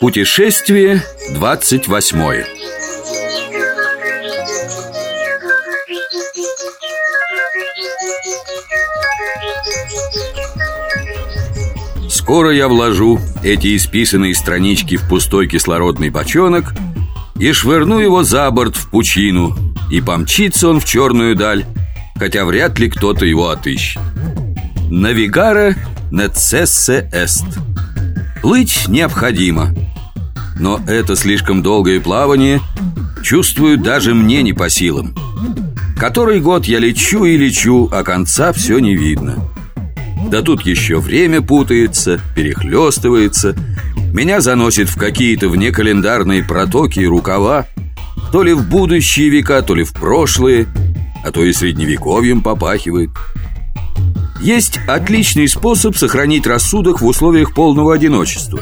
Путешествие двадцать восьмое. Скоро я вложу эти исписанные странички в пустой кислородный бочонок И швырну его за борт в пучину И помчится он в черную даль Хотя вряд ли кто-то его отыщет. Навигара нецессе эст Плыть необходимо Но это слишком долгое плавание Чувствую, даже мне не по силам. Который год я лечу и лечу, а конца все не видно. Да тут еще время путается, перехлестывается Меня заносит в какие-то внекалендарные протоки и рукава. То ли в будущие века, то ли в прошлые А то и средневековьем попахивает Есть отличный способ сохранить рассудок в условиях полного одиночества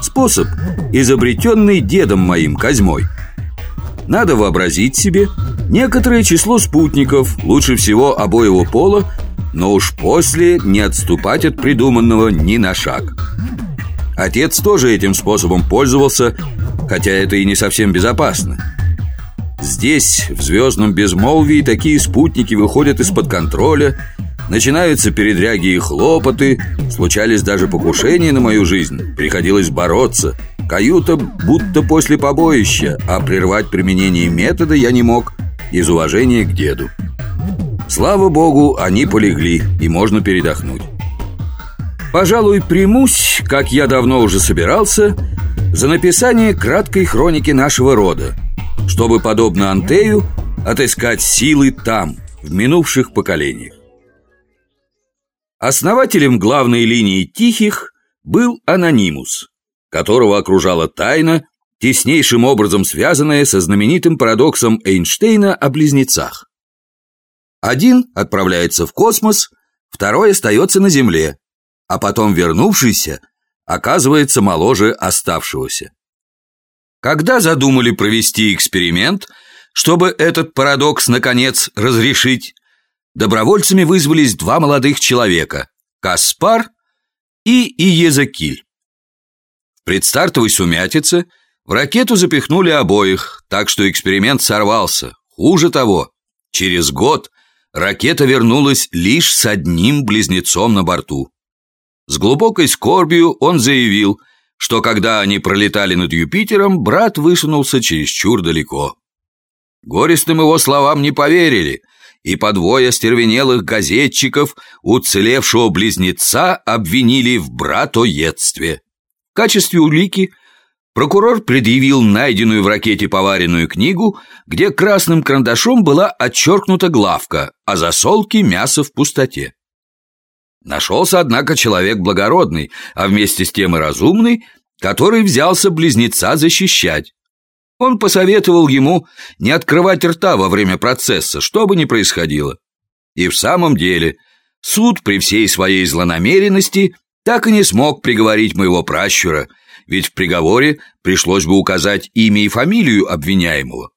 Способ, изобретенный дедом моим Козьмой Надо вообразить себе некоторое число спутников Лучше всего обоего пола но уж после не отступать от придуманного ни на шаг. Отец тоже этим способом пользовался, хотя это и не совсем безопасно. Здесь, в звездном безмолвии, такие спутники выходят из-под контроля, начинаются передряги и хлопоты, случались даже покушения на мою жизнь, приходилось бороться. Каюта будто после побоища, а прервать применение метода я не мог из уважения к деду. Слава богу, они полегли, и можно передохнуть. Пожалуй, примусь, как я давно уже собирался, за написание краткой хроники нашего рода, чтобы, подобно Антею, отыскать силы там, в минувших поколениях. Основателем главной линии Тихих был Анонимус, которого окружала тайна, теснейшим образом связанная со знаменитым парадоксом Эйнштейна о близнецах. Один отправляется в космос, второй остается на Земле, а потом вернувшийся оказывается моложе оставшегося. Когда задумали провести эксперимент, чтобы этот парадокс наконец разрешить, добровольцами вызвались два молодых человека – Каспар и Иезекиль. В предстартовой сумятице в ракету запихнули обоих, так что эксперимент сорвался. Хуже того, через год ракета вернулась лишь с одним близнецом на борту. С глубокой скорбью он заявил, что когда они пролетали над Юпитером, брат высунулся чересчур далеко. Горестным его словам не поверили, и по двое остервенелых газетчиков уцелевшего близнеца обвинили в братоедстве. В качестве улики – Прокурор предъявил найденную в ракете поваренную книгу, где красным карандашом была отчеркнута главка «О засолке мяса в пустоте». Нашелся, однако, человек благородный, а вместе с тем и разумный, который взялся близнеца защищать. Он посоветовал ему не открывать рта во время процесса, что бы ни происходило. И в самом деле, суд при всей своей злонамеренности так и не смог приговорить моего пращура – ведь в приговоре пришлось бы указать имя и фамилию обвиняемого.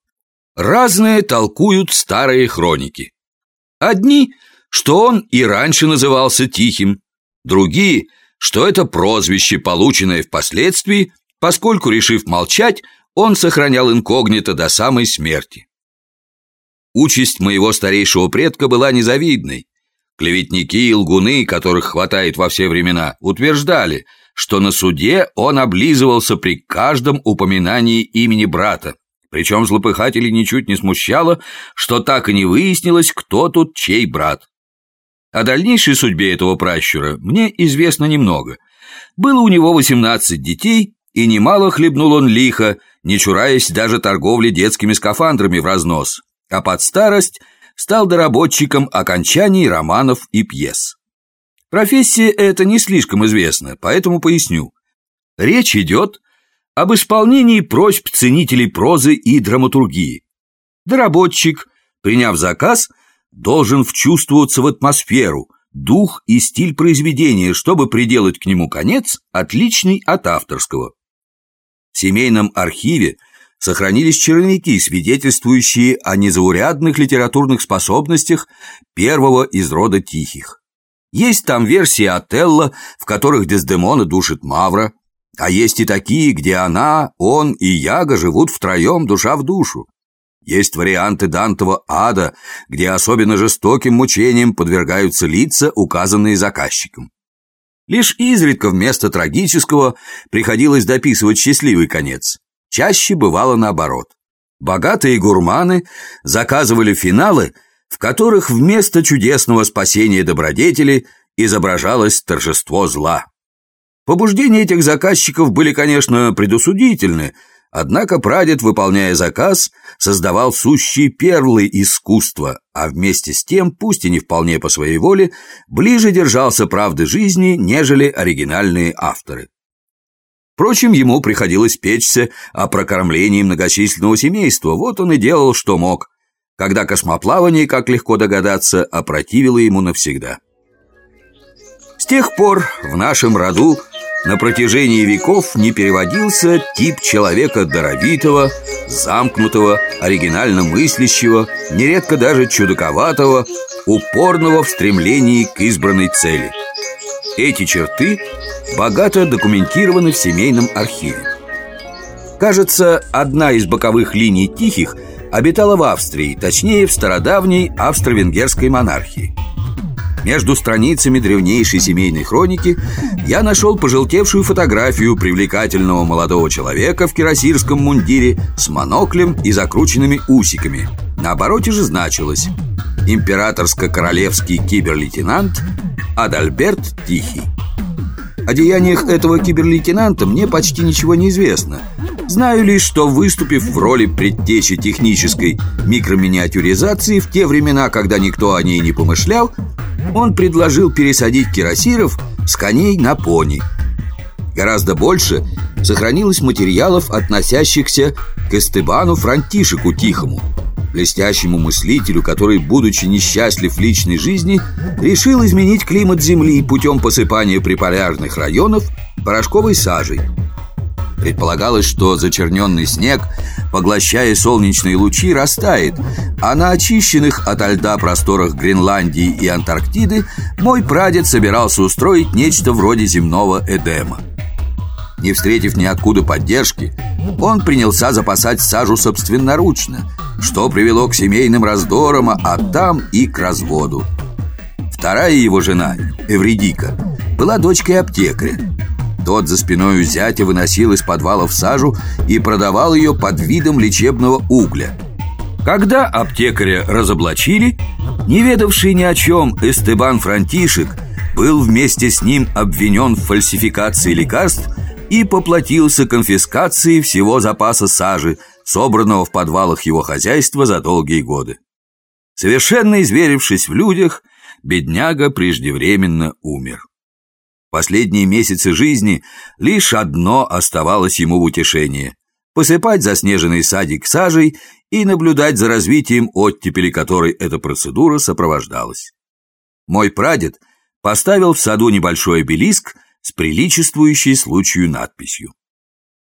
Разные толкуют старые хроники. Одни, что он и раньше назывался Тихим, другие, что это прозвище, полученное впоследствии, поскольку, решив молчать, он сохранял инкогнито до самой смерти. Участь моего старейшего предка была незавидной. Клеветники и лгуны, которых хватает во все времена, утверждали – что на суде он облизывался при каждом упоминании имени брата. Причем злопыхателей ничуть не смущало, что так и не выяснилось, кто тут чей брат. О дальнейшей судьбе этого пращура мне известно немного. Было у него 18 детей, и немало хлебнул он лихо, не чураясь даже торговли детскими скафандрами в разнос, а под старость стал доработчиком окончаний романов и пьес. Профессия эта не слишком известна, поэтому поясню. Речь идет об исполнении просьб ценителей прозы и драматургии. Доработчик, приняв заказ, должен вчувствоваться в атмосферу, дух и стиль произведения, чтобы приделать к нему конец, отличный от авторского. В семейном архиве сохранились черновики, свидетельствующие о незаурядных литературных способностях первого из рода Тихих. Есть там версии Отелло, в которых Дездемона душит Мавра, а есть и такие, где она, он и Яга живут втроем душа в душу. Есть варианты Дантова ада, где особенно жестоким мучением подвергаются лица, указанные заказчиком. Лишь изредка вместо трагического приходилось дописывать счастливый конец. Чаще бывало наоборот. Богатые гурманы заказывали финалы, в которых вместо чудесного спасения добродетели изображалось торжество зла. Побуждения этих заказчиков были, конечно, предусудительны, однако прадед, выполняя заказ, создавал сущие перлы искусства, а вместе с тем, пусть и не вполне по своей воле, ближе держался правды жизни, нежели оригинальные авторы. Впрочем, ему приходилось печься о прокормлении многочисленного семейства, вот он и делал, что мог, когда космоплавание, как легко догадаться, опротивило ему навсегда. С тех пор в нашем роду на протяжении веков не переводился тип человека даровитого, замкнутого, оригинально мыслящего, нередко даже чудаковатого, упорного в стремлении к избранной цели. Эти черты богато документированы в семейном архиве. Кажется, одна из боковых линий Тихих обитала в Австрии, точнее в стародавней австро-венгерской монархии. Между страницами древнейшей семейной хроники я нашел пожелтевшую фотографию привлекательного молодого человека в кирасирском мундире с моноклем и закрученными усиками. На обороте же значилось «Императорско-королевский киберлейтенант Адальберт Тихий». О деяниях этого киберлейтенанта мне почти ничего не известно. Знаю лишь, что выступив в роли предтечи технической микроминиатюризации в те времена, когда никто о ней не помышлял, он предложил пересадить кирасиров с коней на пони. Гораздо больше сохранилось материалов, относящихся к Эстебану Франтишеку Тихому, блестящему мыслителю, который, будучи несчастлив в личной жизни, решил изменить климат Земли путем посыпания приполярных районов порошковой сажей. Предполагалось, что зачерненный снег поглощая солнечные лучи, растает, а на очищенных от льда просторах Гренландии и Антарктиды мой прадед собирался устроить нечто вроде земного Эдема. Не встретив ниоткуда поддержки, он принялся запасать сажу собственноручно, что привело к семейным раздорам, а там и к разводу. Вторая его жена, Эвредика, была дочкой аптекаря, тот за спиной у зятя выносил из подвалов сажу и продавал ее под видом лечебного угля. Когда аптекаря разоблачили, не ведавший ни о чем Эстебан Франтишек был вместе с ним обвинен в фальсификации лекарств и поплатился конфискацией всего запаса сажи, собранного в подвалах его хозяйства за долгие годы. Совершенно изверившись в людях, бедняга преждевременно умер. Последние месяцы жизни лишь одно оставалось ему в утешение – посыпать заснеженный садик сажей и наблюдать за развитием оттепели, которой эта процедура сопровождалась. Мой прадед поставил в саду небольшой обелиск с приличествующей случаю надписью.